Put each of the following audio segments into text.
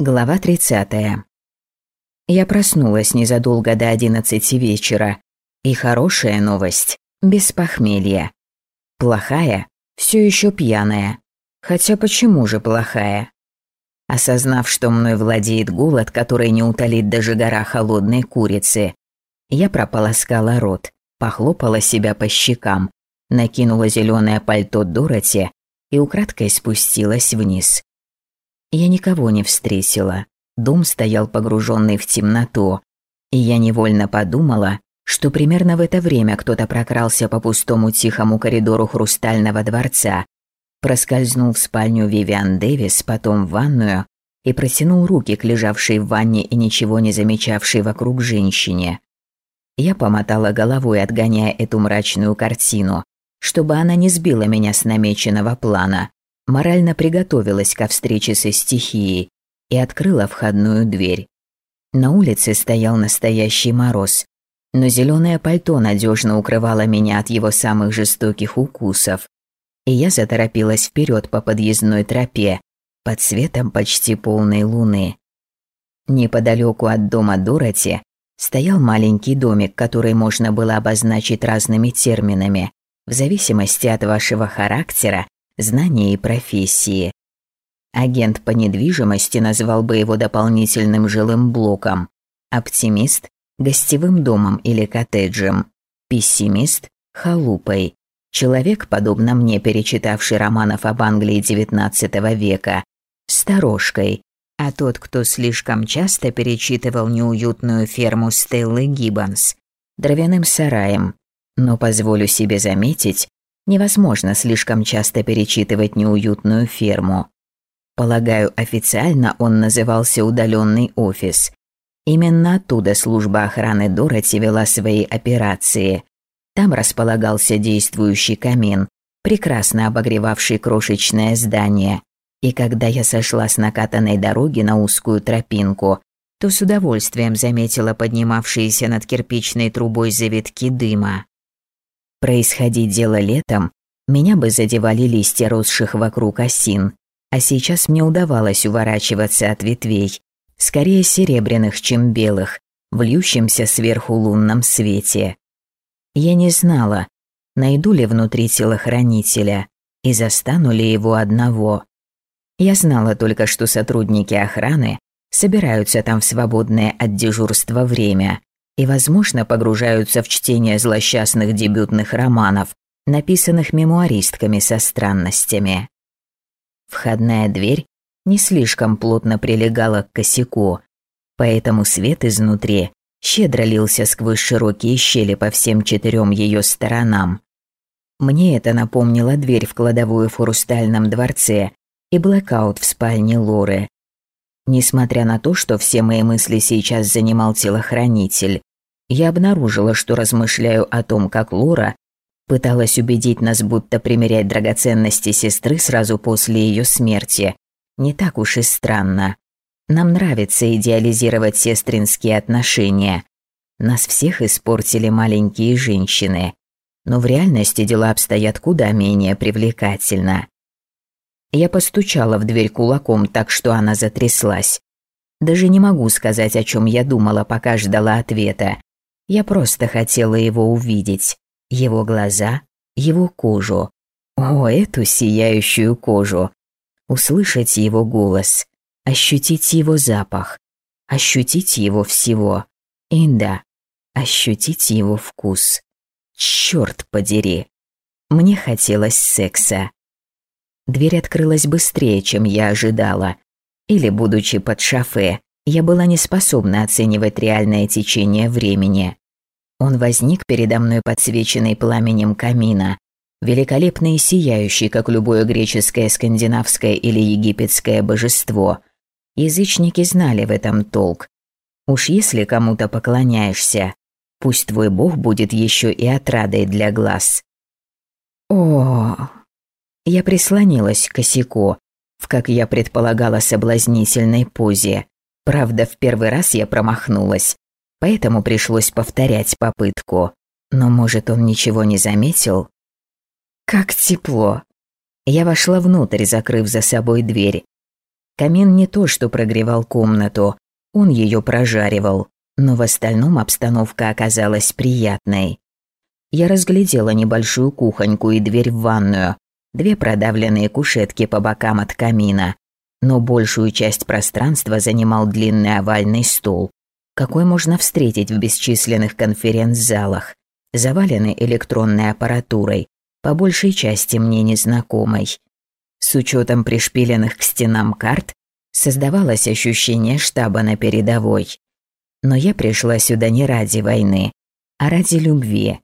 Глава 30. Я проснулась незадолго до одиннадцати вечера. И хорошая новость – без похмелья. Плохая – все еще пьяная. Хотя почему же плохая? Осознав, что мной владеет голод, который не утолит даже гора холодной курицы, я прополоскала рот, похлопала себя по щекам, накинула зеленое пальто Дороти и украдкой спустилась вниз. Я никого не встретила. Дом стоял погруженный в темноту, и я невольно подумала, что примерно в это время кто-то прокрался по пустому тихому коридору Хрустального дворца, проскользнул в спальню Вивиан Дэвис, потом в ванную и протянул руки к лежавшей в ванне и ничего не замечавшей вокруг женщине. Я помотала головой, отгоняя эту мрачную картину, чтобы она не сбила меня с намеченного плана, морально приготовилась ко встрече со стихией и открыла входную дверь. На улице стоял настоящий мороз, но зеленое пальто надежно укрывало меня от его самых жестоких укусов, и я заторопилась вперед по подъездной тропе под светом почти полной луны. Неподалеку от дома Дороти стоял маленький домик, который можно было обозначить разными терминами, в зависимости от вашего характера знания и профессии. Агент по недвижимости назвал бы его дополнительным жилым блоком, оптимист – гостевым домом или коттеджем, пессимист – халупой, человек, подобно мне, перечитавший романов об Англии XIX века, сторожкой, а тот, кто слишком часто перечитывал неуютную ферму Стеллы Гиббонс, дровяным сараем. Но позволю себе заметить, Невозможно слишком часто перечитывать неуютную ферму. Полагаю, официально он назывался «Удаленный офис». Именно оттуда служба охраны Дороти вела свои операции. Там располагался действующий камин, прекрасно обогревавший крошечное здание. И когда я сошла с накатанной дороги на узкую тропинку, то с удовольствием заметила поднимавшиеся над кирпичной трубой завитки дыма. Происходить дело летом, меня бы задевали листья росших вокруг осин, а сейчас мне удавалось уворачиваться от ветвей, скорее серебряных, чем белых, в льющемся сверху лунном свете. Я не знала, найду ли внутри телохранителя и застану ли его одного. Я знала только, что сотрудники охраны собираются там в свободное от дежурства время, и, возможно, погружаются в чтение злосчастных дебютных романов, написанных мемуаристками со странностями. Входная дверь не слишком плотно прилегала к косяку, поэтому свет изнутри щедро лился сквозь широкие щели по всем четырем ее сторонам. Мне это напомнило дверь в кладовую в Хрустальном дворце и блэкаут в спальне Лоры. Несмотря на то, что все мои мысли сейчас занимал телохранитель, я обнаружила, что размышляю о том, как Лора пыталась убедить нас, будто примерять драгоценности сестры сразу после ее смерти. Не так уж и странно. Нам нравится идеализировать сестринские отношения. Нас всех испортили маленькие женщины. Но в реальности дела обстоят куда менее привлекательно. Я постучала в дверь кулаком так, что она затряслась. Даже не могу сказать, о чем я думала, пока ждала ответа. Я просто хотела его увидеть. Его глаза, его кожу. О, эту сияющую кожу. Услышать его голос, ощутить его запах, ощутить его всего. И да, ощутить его вкус. Черт подери. Мне хотелось секса. Дверь открылась быстрее, чем я ожидала. Или, будучи под шофе, я была не способна оценивать реальное течение времени. Он возник передо мной подсвеченный пламенем камина, великолепный и сияющий, как любое греческое, скандинавское или египетское божество. Язычники знали в этом толк. Уж если кому-то поклоняешься, пусть твой бог будет еще и отрадой для глаз. О, я прислонилась к косяку, в, как я предполагала, соблазнительной позе. Правда, в первый раз я промахнулась, поэтому пришлось повторять попытку. Но, может, он ничего не заметил? Как тепло. Я вошла внутрь, закрыв за собой дверь. Камин не то что прогревал комнату, он ее прожаривал, но в остальном обстановка оказалась приятной. Я разглядела небольшую кухоньку и дверь в ванную, две продавленные кушетки по бокам от камина, но большую часть пространства занимал длинный овальный стол, какой можно встретить в бесчисленных конференц-залах, заваленный электронной аппаратурой, по большей части мне незнакомой. С учетом пришпиленных к стенам карт, создавалось ощущение штаба на передовой. Но я пришла сюда не ради войны, а ради любви.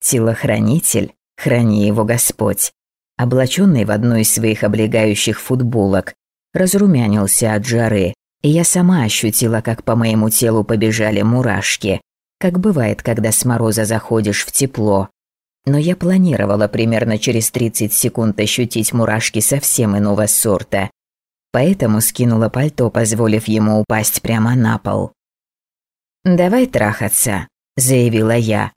Телохранитель, храни его Господь, облаченный в одну из своих облегающих футболок, разрумянился от жары, я сама ощутила, как по моему телу побежали мурашки, как бывает, когда с мороза заходишь в тепло. Но я планировала примерно через 30 секунд ощутить мурашки совсем иного сорта, поэтому скинула пальто, позволив ему упасть прямо на пол. «Давай трахаться», – заявила я.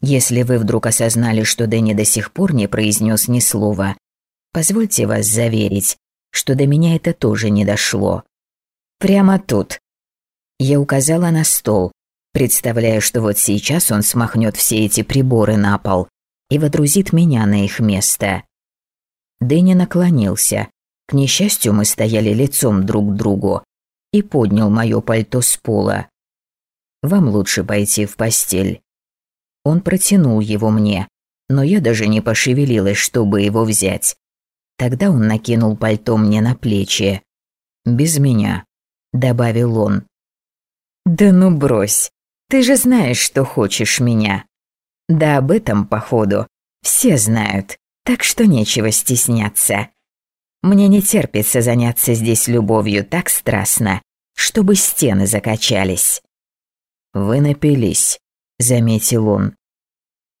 «Если вы вдруг осознали, что Дэнни до сих пор не произнес ни слова, позвольте вас заверить, что до меня это тоже не дошло. Прямо тут». Я указала на стол, представляя, что вот сейчас он смахнет все эти приборы на пол и водрузит меня на их место. Дэнни наклонился. К несчастью, мы стояли лицом друг к другу и поднял мое пальто с пола. «Вам лучше пойти в постель». Он протянул его мне, но я даже не пошевелилась, чтобы его взять. Тогда он накинул пальто мне на плечи. «Без меня», — добавил он. «Да ну брось, ты же знаешь, что хочешь меня». Да об этом, походу, все знают, так что нечего стесняться. Мне не терпится заняться здесь любовью так страстно, чтобы стены закачались. «Вы напились», — заметил он.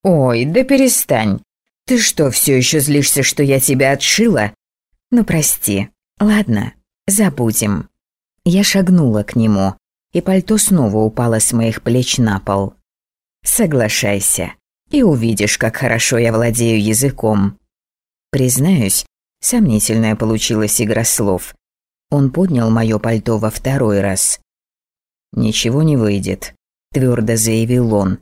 «Ой, да перестань. Ты что, все еще злишься, что я тебя отшила? Ну, прости. Ладно, забудем». Я шагнула к нему, и пальто снова упало с моих плеч на пол. «Соглашайся, и увидишь, как хорошо я владею языком». Признаюсь, сомнительная получилась игра слов. Он поднял мое пальто во второй раз. «Ничего не выйдет», – твердо заявил он.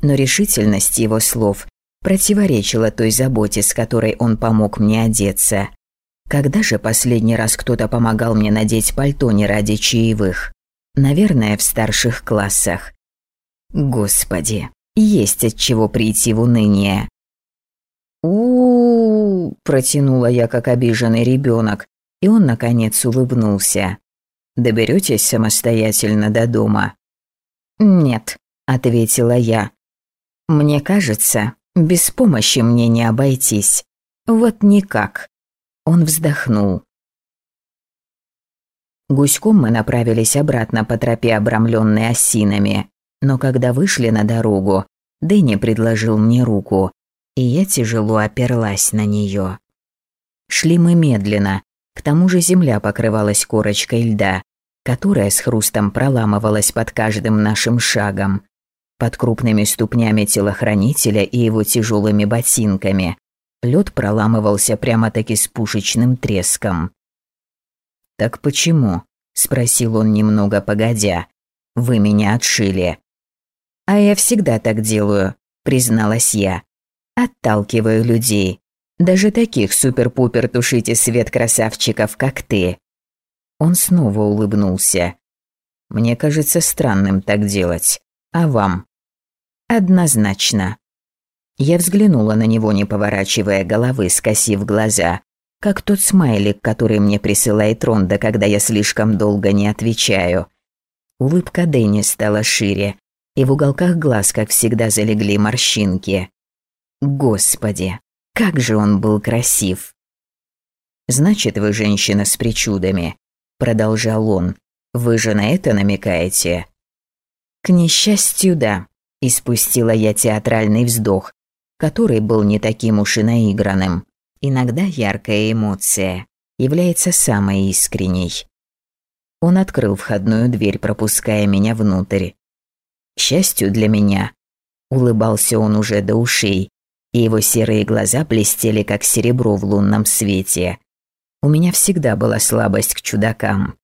Но решительность его слов противоречила той заботе, с которой он помог мне одеться. Когда же последний раз кто-то помогал мне надеть пальто не ради чаевых? Наверное, в старших классах. Господи, есть от чего прийти в уныние. у, протянула я, как обиженный ребенок, и он, наконец, улыбнулся. «Доберетесь самостоятельно до дома?» «Нет», — ответила я. «Мне кажется, без помощи мне не обойтись. Вот никак. Он вздохнул. Гуськом мы направились обратно по тропе, обрамленной осинами. Но когда вышли на дорогу, Дэнни предложил мне руку, и я тяжело оперлась на нее. Шли мы медленно, к тому же земля покрывалась корочкой льда, которая с хрустом проламывалась под каждым нашим шагом, под крупными ступнями телохранителя и его тяжелыми ботинками, Лед проламывался прямо-таки с пушечным треском. «Так почему?» – спросил он немного погодя. «Вы меня отшили». «А я всегда так делаю», – призналась я. «Отталкиваю людей. Даже таких супер-пупер тушите свет красавчиков, как ты». Он снова улыбнулся. «Мне кажется странным так делать. А вам?» «Однозначно», я взглянула на него, не поворачивая головы, скосив глаза, как тот смайлик, который мне присылает Ронда, когда я слишком долго не отвечаю. Улыбка Дэнни стала шире, и в уголках глаз, как всегда, залегли морщинки. Господи, как же он был красив! «Значит, вы женщина с причудами», — продолжал он. «Вы же на это намекаете?» «К несчастью, да», — испустила я театральный вздох, который был не таким уж и наигранным. Иногда яркая эмоция является самой искренней. Он открыл входную дверь, пропуская меня внутрь. К счастью для меня, улыбался он уже до ушей, и его серые глаза блестели, как серебро в лунном свете. У меня всегда была слабость к чудакам.